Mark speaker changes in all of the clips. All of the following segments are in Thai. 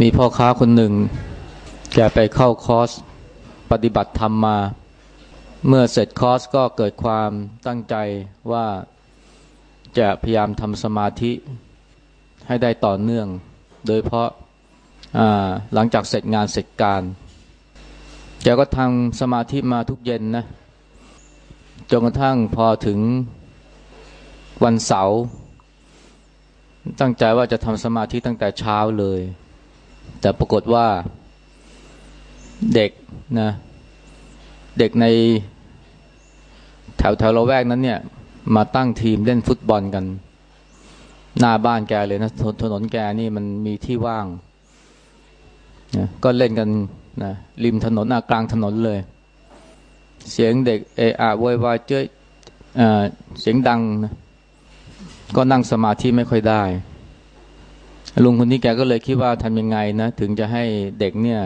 Speaker 1: มีพ่อค้าคนหนึ่ง แกไปเข้าคอร์สปฏิบัติธรรมมา เมื่อเสร็จคอร์สก็เกิดความตั้งใจว่าจะพยายามทำสมาธิให้ได้ต่อเนื่อง โดยเพราะหลังจากเสร็จงานเสร็จการแกก็ทำสมาธิมาทุกเย็นนะจนกระทั่งพอถึงวันเสาร์ตั้งใจว่าจะทำสมาธิตั้งแต่เช้าเลย แต่ปรากฏว่าเด็กนะเด็กในแถวแถวละแวกนั้นเนี่ย มาตั้งทีมเล่นฟุตบอลกัน หน้าบ้านแกเลยนะถนนแกนี่มันมีที่ว่างนะก็เล่นกันนะริมถนนกลางถนนเลย เสียงเด็กเออะโวยวายเจ้ยเสียงดังนะก็นั่งสมาธิไม่ค่อยได้ ลุงคนนี้แกก็เลยคิดว่าทำยังไงนะ ถึงจะให้เด็กเนี่ย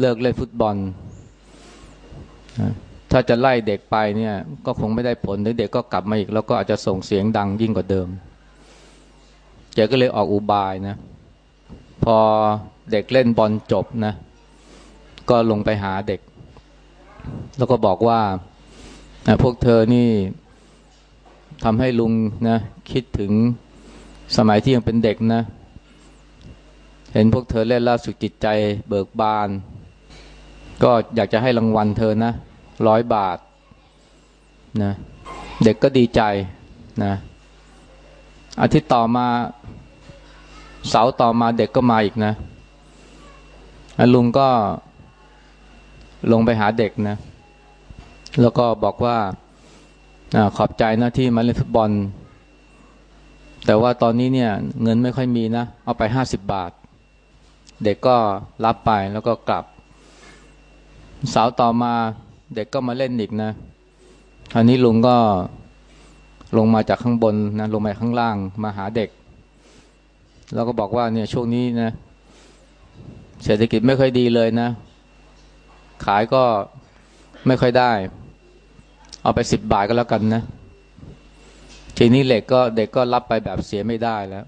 Speaker 1: เลิกเล่นฟุตบอล ถ้าจะไล่เด็กไปเนี่ย ก็คงไม่ได้ผลเด็กก็กลับมาอีก แล้วก็อาจจะส่งเสียงดังยิ่งกว่าเดิมแกก็เลยออกอุบายนะ พอเด็กเล่นบอลจบนะ ก็ลงไปหาเด็ก แล้วก็บอกว่าพวกเธอนี่ทำให้ลุงนะ คิดถึง สมัยที่ยังเป็นเด็กนะ เห็นพวกเธอเล่นล่าสุดจิตใจเบิกบาน ก็อยากจะให้รางวัลเธอนะร้อยบาทนะเด็กก็ดีใจนะอาทิตย์ต่อมาเสาต่อมาเด็กก็มาอีกนะลุงก็ลงไปหาเด็กนะ แล้วก็บอกว่าอขอบใจนะที่มาเล่นฟุตบอล แต่ว่าตอนนี้เนี่ยเงินไม่ค่อยมีนะ เอาไปห้าสิบบาท เด็กก็รับไปแล้วก็กลับ สาวต่อมาเด็กก็มาเล่นอีกนะคราวนี้ลุงก็ลงมาจากข้างบนนะลงมาข้างล่างมาหาเด็ก แล้วก็บอกว่าเนี่ยช่วงนี้นะเศรษฐกิจไม่ค่อยดีเลยนะ ขายก็ไม่ค่อยได้ เอาไปสิบบาทก็แล้วกันนะ ทีนี้เหล็กก็เด็กก็รับไปแบบเสียไม่ได้แล้ว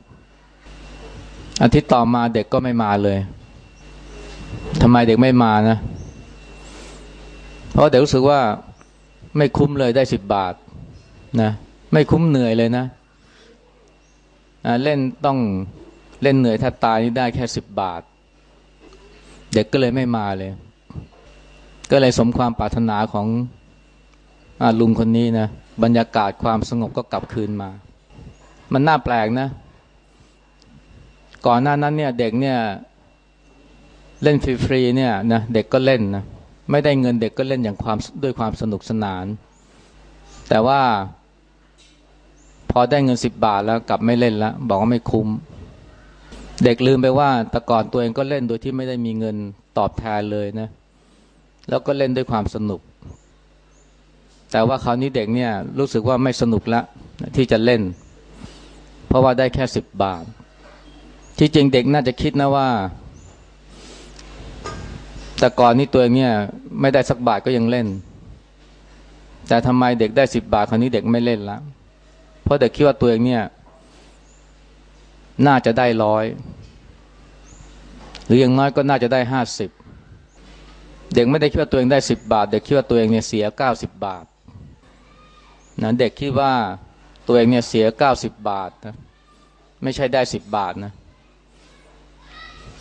Speaker 1: อาทิตย์ต่อมาเด็กก็ไม่มาเลยทำไมเด็กไม่มานะ เพราะเด็กรู้สึกว่าไม่คุ้มเลยได้สิบบาทนะไม่คุ้มเหนื่อยเลยนะเล่นต้องเล่นเหนื่อยแทบตายนี่ได้แค่สิบบาท เด็กก็เลยไม่มาเลย ก็เลยสมความปรารถนาของ ลุงคนนี้นะบรรยากาศความสงบก็กลับคืนมา มันน่าแปลกนะ ก่อนหน้านั้นเนี่ยเด็กเนี่ย เล่นฟรีๆเนี่ยนะเด็กก็เล่นนะไม่ได้เงินเด็กก็เล่นอย่างความด้วยความสนุกสนาน แต่ว่าพอได้เงินสิบบาทแล้วกลับไม่เล่นแล้วบอกว่าไม่คุ้ม เด็กลืมไปว่าแต่ก่อนตัวเองก็เล่นโดยที่ไม่ได้มีเงินตอบแทนเลยนะ แล้วก็เล่นด้วยความสนุก แต่ว่าคราวนี้เด็กเนี่ยรู้สึกว่าไม่สนุกล้วที่จะเล่น เพราะว่าได้แค่สิบบาท ที่จริงเด็กน่าจะคิดนะว่า แต่ก่อนนี้ตัวเองเนี่ยไม่ได้สักบาทก็ยังเล่น แต่ทำไมเด็กได้สิบบาทคราวนี้เด็กไม่เล่นล้วเพราะเด็กคิดว่าตัวเองเนี่ย น่าจะได้ร้อยหรืออย่างน้อยก็น่าจะได้ห้าสิบเด็กไม่ได้คิดว่าตัวเองได้สิบบาท เด็กคิดว่าตัวเองเนี่ยเสียเก้าสิบบาท นะเด็กคิดว่าตัวเองเนี่ยเสียเก้าสิบบาทนะไม่ใช่ได้สิบบาทนะ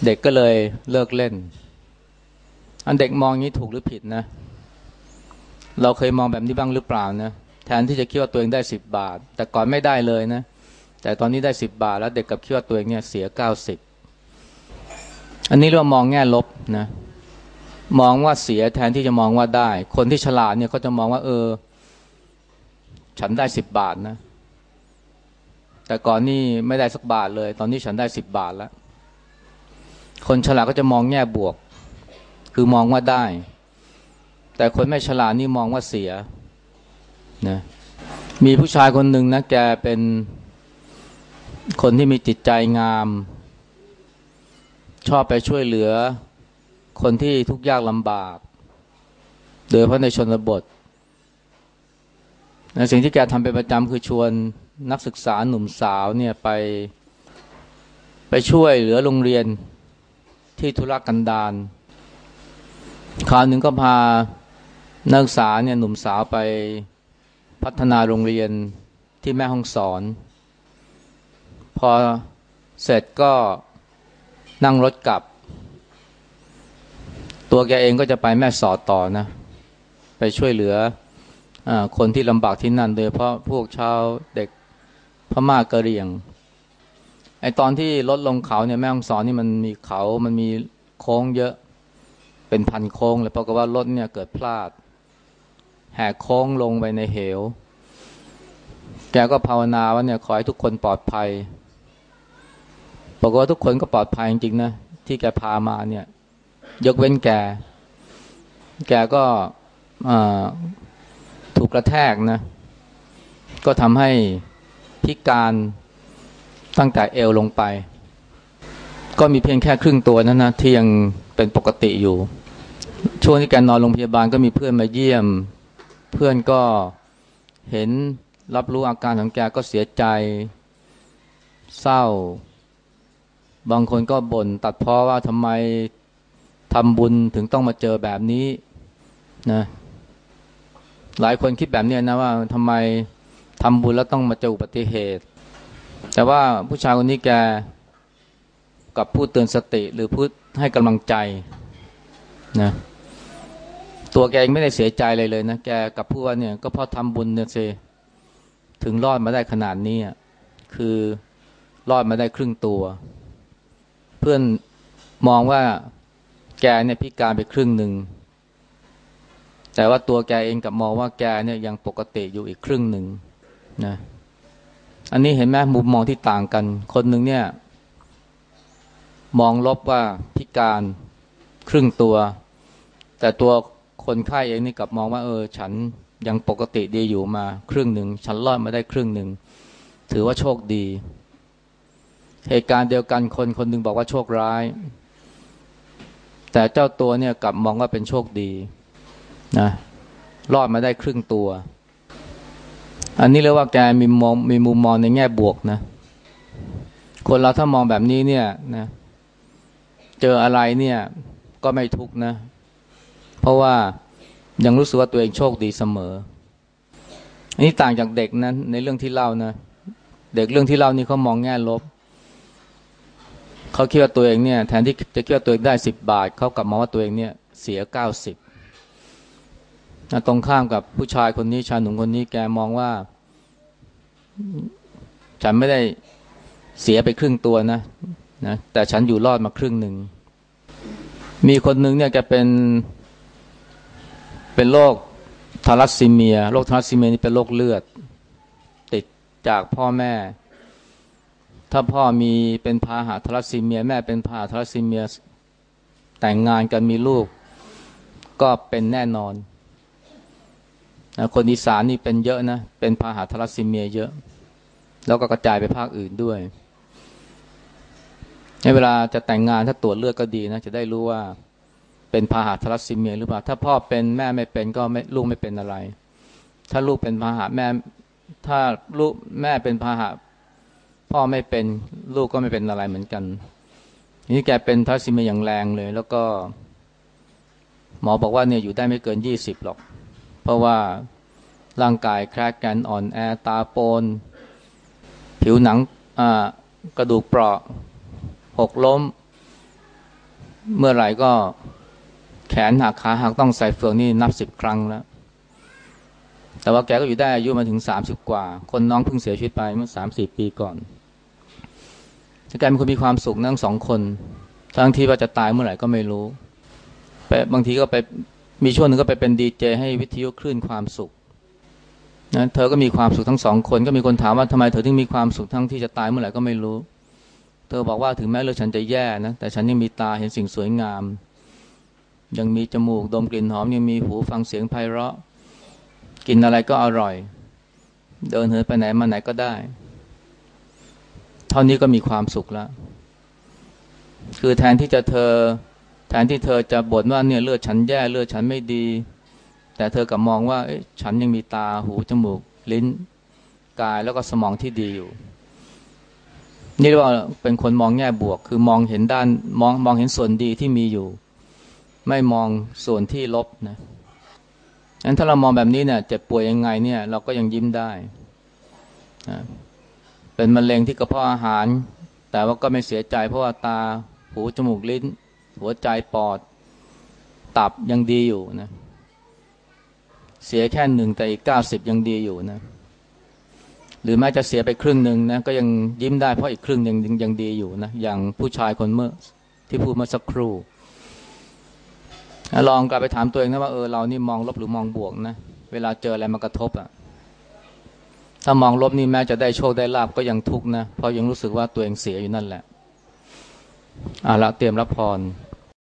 Speaker 1: เด็กก็เลยเลิกเล่น อันเด็กมองนี้ถูกหรือผิดนะ เราเคยมองแบบนี้บ้างหรือเปล่านะแทนที่จะคิดว่าตัวเองได้สิบบาท แต่ก่อนไม่ได้เลยนะ แต่ตอนนี้ได้สิบบาท แล้วเด็กกับคิดว่าตัวเองเนี่ยเสียเก้าสิบอันนี้เรามองแง่ลบนะ มองว่าเสียแทนที่จะมองว่าได้ คนที่ฉลาดเนี่ยเขาจะมองว่าเออ ฉันได้สิบบาทนะ แต่ก่อนนี่ไม่ได้สักบาทเลย ตอนนี้ฉันได้สิบบาทแล้ว คนฉลาดก็จะมองแง่บวก คือมองว่าได้ แต่คนไม่ฉลาดนี่มองว่าเสียนะมีผู้ชายคนหนึ่งนะแกเป็นคนที่มีจิตใจงาม ชอบไปช่วยเหลือ คนที่ทุกข์ยากลำบาก โดยเพราะในชนบท สิ่งที่แกทำเป็นประจำคือชวนนักศึกษาหนุ่มสาวเนี่ยไป ไปช่วยเหลือโรงเรียนที่ธุรกันดารคราวหนึ่งก็พานักศึกษาเนี่ยหนุ่มสาวไปพัฒนาโรงเรียนที่แม่ห้องสอน พอเสร็จก็นั่งรถกลับ ตัวแกเองก็จะไปแม่สอดต่อนะ ไปช่วยเหลืออ คนที่ลำบากที่นั่นโดยเพราะพวกชาวเด็กพม่ากะเหรี่ยง ไอตอนที่รถลงเขาเนี่ยแม่ห้องสอนนี่มันมีเขา มันมีโค้งเยอะเป็นพันโค้งเลยเพราะว่ารถเนี่ยเกิดพลาด แหกโค้งลงไปในเหว แกก็ภาวนาว่าเนี่ยขอให้ทุกคนปลอดภัยบอกฏว่าทุกคนก็ปลอดภัยจริงๆนะที่แกพามาเนี่ย ยกเว้นแก แกก็ ถูกกระแทกนะ ก็ทำให้พิการตั้งแต่เอวลงไป ก็มีเพียงแค่ครึ่งตัวนั้นนะที่ยังเป็นปกติอยู่ ช่วงที่แกนอนโรงพยาบาลก็มีเพื่อนมาเยี่ยม เพื่อนก็เห็นรับรู้อาการของแกก็เสียใจ เศร้า บางคนก็บ่นตัดพ้อว่าทำไมทำบุญถึงต้องมาเจอแบบนี้นะ หลายคนคิดแบบนี้นะว่าทำไมทำบุญแล้วต้องมาเจออุบัติเหตุ แต่ว่าผู้ชายคนนี้แกกับพูดเตือนสติหรือพูดให้กำลังใจนะตัวแกเองไม่ได้เสียใจเลยเลยนะแกกับพูดว่าเนี่ย ก็เพราะทำบุญเนี่ยสิถึงรอดมาได้ขนาดนี้คือรอดมาได้ครึ่งตัว เพื่อนมองว่าแกเนี่ยพิการไปครึ่งหนึ่ง แต่ว่าตัวแกเองกับมองว่าแกเนี่ยยังปกติอยู่อีกครึ่งหนึ่งนะอันนี้เห็นไหมมุมมองที่ต่างกัน คนหนึ่งเนี่ย มองลบว่าพิการครึ่งตัว แต่ตัวคนไข้เองนี่กลับมองว่า เออ ฉันยังปกติดีอยู่มาครึ่งหนึ่งฉันรอดมาได้ครึ่งหนึ่งถือว่าโชคดี เหตุการณ์เดียวกันคนคนหนึ่งบอกว่าโชคร้าย แต่เจ้าตัวเนี่ยกลับมองว่าเป็นโชคดี นะรอดมาได้ครึ่งตัว อันนี้เรียกว่าแกมีมองมีมุมมองในแง่บวกนะ คนเราถ้ามองแบบนี้เนี่ยนะเจออะไรเนี่ยก็ไม่ทุกนะ เพราะว่ายังรู้สึกว่าตัวเองโชคดีเสมอ อันนี้ต่างจากเด็กนะในเรื่องที่เล่านะ เด็กเรื่องที่เล่านี่เขามองแง่ลบเขาคิดว่าตัวเองเนี่ยแทนที่จะคิดว่าตัวเองได้สิบบาทเขากลับมาว่าตัวเองเนี่ยเสียเก้าสิบ ตรงข้ามกับผู้ชายคนนี้ชายหนุ่มคนนี้แกมองว่า ฉันไม่ได้เสียไปครึ่งตัวนะนะ แต่ฉันอยู่รอดมาครึ่งหนึ่ง มีคนหนึ่งเนี่ยแกเป็น เป็นโรคทารัสซีเมียโรคทารัสซีเมียนี่เป็นโรคเลือด ติดจากพ่อแม่ ถ้าพ่อมีเป็นพาหะทรัสซีเมีย แม่เป็นพาหะทรัสซีเมีย แต่งงานกันมีลูก ก็เป็นแน่นอน นะคนอีสานนี่เป็นเยอะนะ เป็นพาหะทรัสซีเมียเยอะ แล้วก็กระจายไปภาคอื่นด้วยในเวลาจะแต่งงานถ้าตรวจเลือดก็ดีนะ จะได้รู้ว่าเป็นพาหะทรัสซีเมียหรือเปล่า ถ้าพ่อเป็นแม่ไม่เป็นก็ไม่ลูกไม่เป็นอะไร ถ้าลูกเป็นพาหะแม่ ถ้าลูกแม่เป็นพาหะพ่อไม่เป็นลูกก็ไม่เป็นอะไรเหมือนกัน นี่แกเป็นทรัสซิเมียอย่างแรงเลย แล้วก็ หมอบอกว่าเนี่ยอยู่ได้ไม่เกินยี่สิบหรอก เพราะว่าร่างกายแครกกันอ่อนแอตาโปน ผิวหนังกระดูกเปราะหกล้ม เมื่อไหร่ก็แขนหักขาหักต้องใส่เฟืองนี่นับสิบครั้งแล้ว แต่ว่าแกก็อยู่ได้อายุมาถึงสามสิบกว่า คนน้องเพิ่งเสียชีวิตไปเมื่อสามสี่ปีก่อนแกเป็นคนมีความสุขทั้งสองคน ทั้งที่ว่าจะตายเมื่อไหร่ก็ไม่รู้ไปบางทีก็ไป มีช่วงหนึ่งก็ไปเป็นดีเจให้วิทยุคลื่นความสุขนะเธอก็มีความสุขทั้งสองคนก็มีคนถามว่าทำไมเธอถึงมีความสุขทั้งที่จะตายเมื่อไหร่ก็ไม่รู้ เธอบอกว่าถึงแม้เลือฉันจะแย่นะแต่ฉันยังมีตาเห็นสิ่งสวยงาม ยังมีจมูกดมกลิ่นหอมยังมีหูฟังเสียงไพเราะ กินอะไรก็อร่อย เดินเหินไปไหนมาไหนก็ได้ เท่านี้ก็มีความสุขแล้วคือแทนที่จะเธอ แทนที่เธอจะบ่นว่าเนี่ยเลือดฉันแย่เลือดฉันไม่ดี แต่เธอกลับมองว่าฉันยังมีตาหูจมูก ลิ้นกายแล้วก็สมองที่ดีอยู่ นี่เรียกว่าเป็นคนมองแง่บวก คือมองเห็นด้านมองมองเห็นส่วนดีที่มีอยู่ ไม่มองส่วนที่ลบนะงั้นถ้าเรามองแบบนี้เนี่ยเจ็บป่วยยังไงเนี่ย เราก็ยังยิ้มได้นะเป็นมะเร็งที่กระเพาะอาหาร แต่ว่าก็ไม่เสียใจเพราะว่าตาหูจมูกลิ้น หัวใจปอด ตับยังดีอยู่นะ เสียแค่หนึ่งแต่อีกเก้าสิบยังดีอยู่นะ หรือแม้จะเสียไปครึ่งหนึ่งนะ ก็ยังยิ้มได้เพราะอีกครึ่งหนึ่งยังดีอยู่นะ อย่างผู้ชายคนเมื่อที่พูดเมื่อสักครู่ลองกลับไปถามตัวเองนะว่าเออเรานี่มองลบหรือมองบวกนะ เวลาเจออะไรมากระทบอะ่ะถ้ามองลบนี่แม้จะได้โชคได้ลาบก็ยังทุกข์นะ เพราะยังรู้สึกว่าตัวเองเสียอยู่นั่นแหละอะละเตรียมรับพร